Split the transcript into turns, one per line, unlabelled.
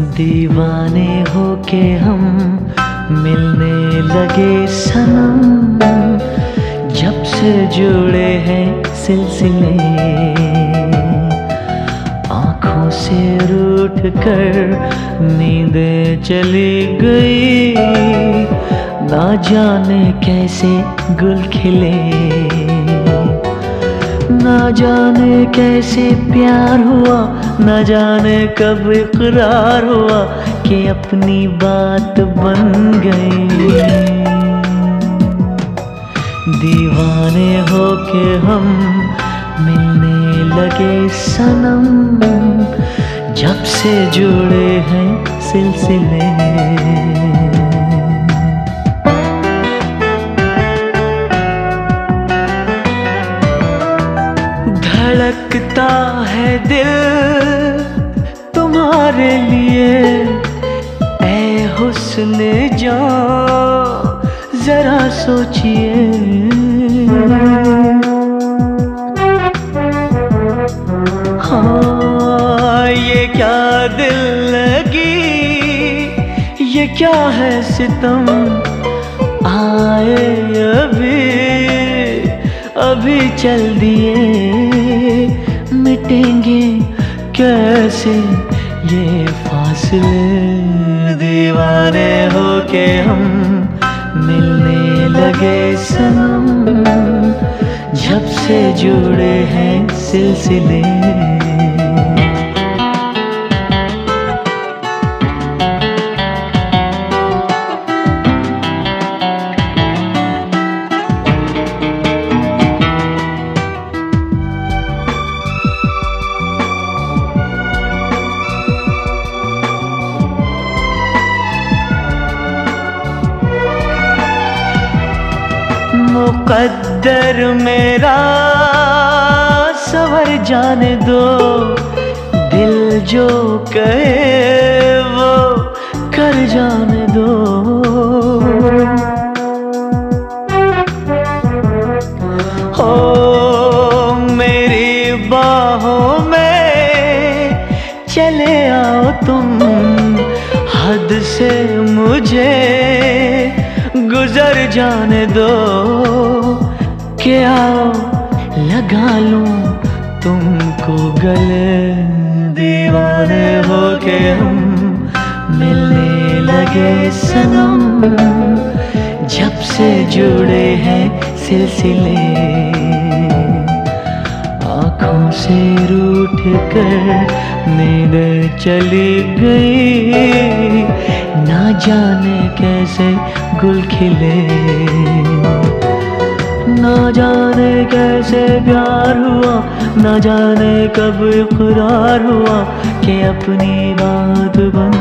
दीवाने होके हम मिलने लगे सनम। जब से जुड़े हैं सिलसिले, आँखों से रूठ कर नींदें चली गई। ना जाने कैसे गुल खिले। ना जाने कैसे प्यार हुआ, ना जाने कब इकरार हुआ कि अपनी बात बन गई। दीवाने होके हम मिलने लगे सनम, जब से जुड़े हैं सिलसिले। धड़कता है दिल तुम्हारे लिए। ऐ हुस्न जान जरा सोचिए। हाँ ये क्या दिल लगी? ये क्या है सितम? आए अभी। अभी चल दिए, मिटेंगे कैसे ये फासले? दीवाने होके हम मिलने लगे सनम, जब से जुड़े हैं सिलसिले। मुकद्दर मेरा, सवर जाने दो। दिल जो कहे वो कर जाने दो। मेरी बाहों में चले आओ तुम, हद से मुझे गुजर जाने दो। के आओ लगा लूँ तुमको गले? दीवाने हो के हम मिलने लगे सनम। जब से जुड़े हैं सिलसिले, आँखों से रूठ कर नींद चली गई। ना जाने कैसे गुल खिले। ना जाने कैसे प्यार हुआ, ना जाने कब इकरार हुआ कि अपनी बात बन